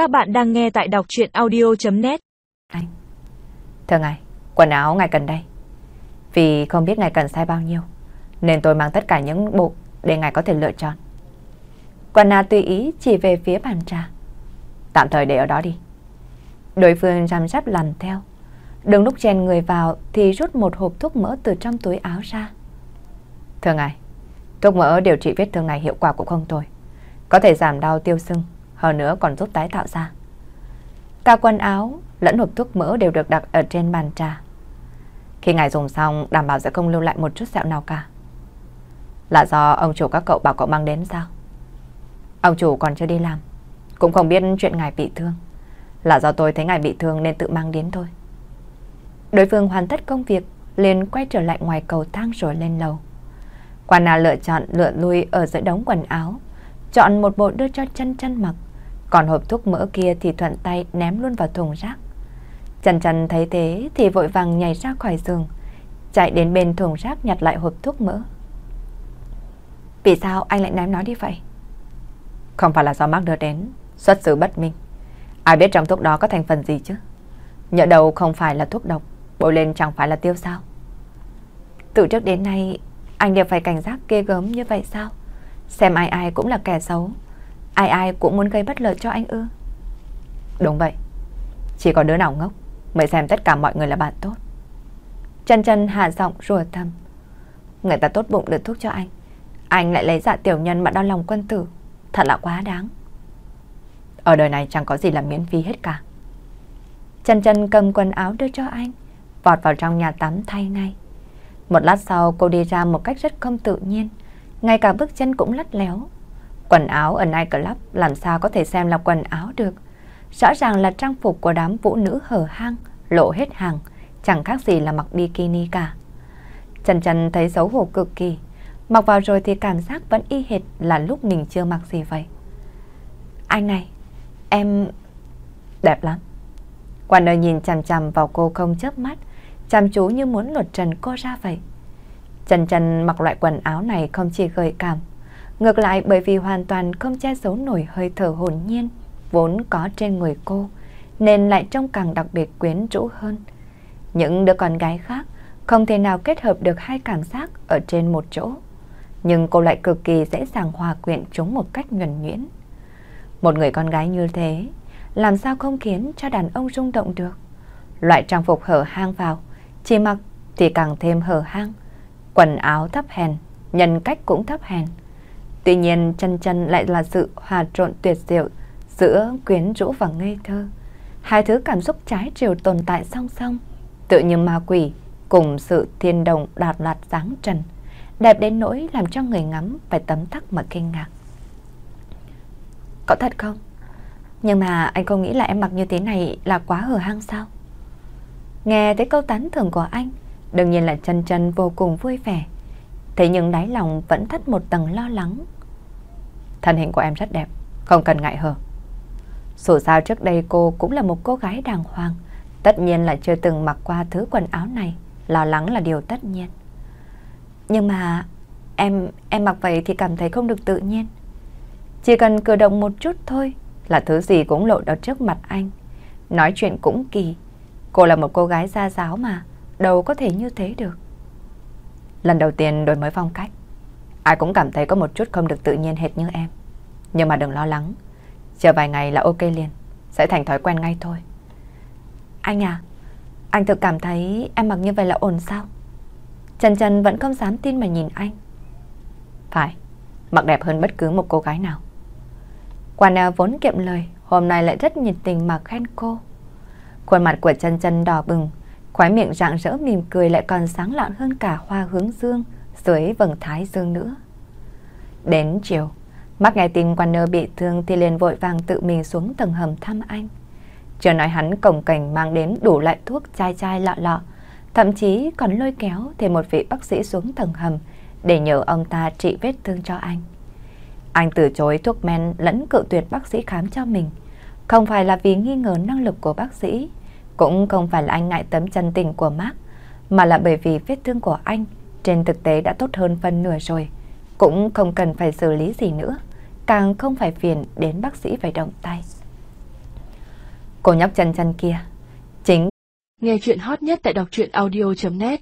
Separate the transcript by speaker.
Speaker 1: Các bạn đang nghe tại đọc chuyện audio.net
Speaker 2: Anh Thưa ngài, quần áo ngài cần đây. Vì không biết ngài cần sai bao nhiêu Nên tôi mang tất cả những bộ Để ngài có thể lựa chọn. Quần áo tùy ý chỉ về phía bàn trà. Tạm thời để ở đó đi. Đối phương răm rắp làm theo. Đừng lúc chèn người vào Thì rút một hộp thuốc mỡ từ trong túi áo ra. Thưa ngài Thuốc mỡ điều trị vết thương này hiệu quả cũng không tồi. Có thể giảm đau tiêu sưng hơn nữa còn giúp tái tạo ra. Cả quần áo lẫn hộp thuốc mỡ đều được đặt ở trên bàn trà. Khi ngài dùng xong, đảm bảo sẽ không lưu lại một chút sẹo nào cả. Là do ông chủ các cậu bảo cậu mang đến sao? Ông chủ còn chưa đi làm, cũng không biết chuyện ngài bị thương. Là do tôi thấy ngài bị thương nên tự mang đến thôi. Đối phương hoàn tất công việc, liền quay trở lại ngoài cầu thang rồi lên lầu. Quan Na lựa chọn lựa lui ở giữa đống quần áo, chọn một bộ đưa cho chân chân mặc. Còn hộp thuốc mỡ kia thì thuận tay ném luôn vào thùng rác. Trần Trần thấy thế thì vội vàng nhảy ra khỏi giường, chạy đến bên thùng rác nhặt lại hộp thuốc mỡ. Vì sao anh lại ném nó đi vậy? Không phải là do Mark đưa đến, xuất xứ bất minh. Ai biết trong thuốc đó có thành phần gì chứ? Nhỡ đầu không phải là thuốc độc, bôi lên chẳng phải là tiêu sao? Từ trước đến nay, anh đều phải cảnh giác ghê gớm như vậy sao? Xem ai ai cũng là kẻ xấu, ai ai cũng muốn gây bất lợi cho anh ư? Đúng vậy, chỉ có đứa nào ngốc mới xem tất cả mọi người là bạn tốt. Chân chân hạ giọng rùa thầm. Người ta tốt bụng đưa thuốc cho anh. Anh lại lấy dạ tiểu nhân mà đau lòng quân tử. Thật là quá đáng. Ở đời này chẳng có gì là miễn phí hết cả. Chân chân cầm quần áo đưa cho anh. Vọt vào trong nhà tắm thay ngay. Một lát sau cô đi ra một cách rất không tự nhiên. Ngay cả bước chân cũng lắt léo. Quần áo ở nightclub làm sao có thể xem là quần áo được. Rõ ràng là trang phục của đám vũ nữ hở hang, lộ hết hàng, chẳng khác gì là mặc bikini cả. Trần Trần thấy xấu hổ cực kỳ, mặc vào rồi thì cảm giác vẫn y hệt là lúc mình chưa mặc gì vậy. Anh này, em... Đẹp lắm. Quan ơi nhìn chằm chằm vào cô không chớp mắt, chăm chú như muốn lột trần cô ra vậy. Trần Trần mặc loại quần áo này không chỉ gợi cảm, ngược lại bởi vì hoàn toàn không che giấu nổi hơi thở hồn nhiên vốn có trên người cô, nên lại trông càng đặc biệt quyến rũ hơn. Những đứa con gái khác không thể nào kết hợp được hai cảm giác ở trên một chỗ, nhưng cô lại cực kỳ dễ dàng hòa quyện chúng một cách nhuần nhuyễn. Một người con gái như thế, làm sao không khiến cho đàn ông rung động được? Loại trang phục hở hang vào, chỉ mặc thì càng thêm hở hang, quần áo thấp hèn, nhân cách cũng thấp hèn. Tuy nhiên chân chân lại là sự hòa trộn tuyệt diệu giữa quyến rũ và ngây thơ. Hai thứ cảm xúc trái chiều tồn tại song song, tự như ma quỷ cùng sự thiên đồng đạt loạt dáng trần, đẹp đến nỗi làm cho người ngắm phải tấm tắc mà kinh ngạc. Có thật không? Nhưng mà anh không nghĩ là em mặc như thế này là quá hở hang sao? Nghe thấy câu tán thưởng của anh, đương nhiên là chân chân vô cùng vui vẻ. Thế nhưng đáy lòng vẫn thắt một tầng lo lắng. Thân hình của em rất đẹp, không cần ngại hở. Dù sao trước đây cô cũng là một cô gái đàng hoàng, tất nhiên là chưa từng mặc qua thứ quần áo này, lo lắng là điều tất nhiên. Nhưng mà em em mặc vậy thì cảm thấy không được tự nhiên. Chỉ cần cử động một chút thôi là thứ gì cũng lộ ở trước mặt anh. Nói chuyện cũng kỳ. Cô là một cô gái gia giáo mà, đâu có thể như thế được. Lần đầu tiên đổi mới phong cách, ai cũng cảm thấy có một chút không được tự nhiên hệt như em. Nhưng mà đừng lo lắng, chờ vài ngày là ok liền, sẽ thành thói quen ngay thôi. Anh à, anh thực cảm thấy em mặc như vậy là ổn sao? Trần Trần vẫn không dám tin mà nhìn anh. Phải, mặc đẹp hơn bất cứ một cô gái nào. Quan nào vốn kiệm lời, hôm nay lại rất nhiệt tình mà khen cô. Khuôn mặt của Trần Trần đỏ bừng, khóe miệng rạng rỡ mỉm cười lại còn sáng lạn hơn cả hoa hướng dương dưới vầng thái dương nữa. Đến chiều, mắt nghe tin Warner bị thương thì liền vội vàng tự mình xuống tầng hầm thăm anh. Chưa nói hắn cổng cảnh mang đến đủ loại thuốc chai chai lọ lọ, thậm chí còn lôi kéo thêm một vị bác sĩ xuống tầng hầm để nhờ ông ta trị vết thương cho anh. Anh từ chối thuốc men lẫn cự tuyệt bác sĩ khám cho mình, không phải là vì nghi ngờ năng lực của bác sĩ, cũng không phải là anh ngại tấm chân tình của Mark, mà là bởi vì vết thương của anh trên thực tế đã tốt hơn phân nửa rồi, cũng không cần phải xử lý gì nữa, càng không phải phiền đến bác sĩ phải động tay. Cô nhóc chân chân kia. Chính
Speaker 1: Nghe chuyện hot nhất tại đọc truyện audio.net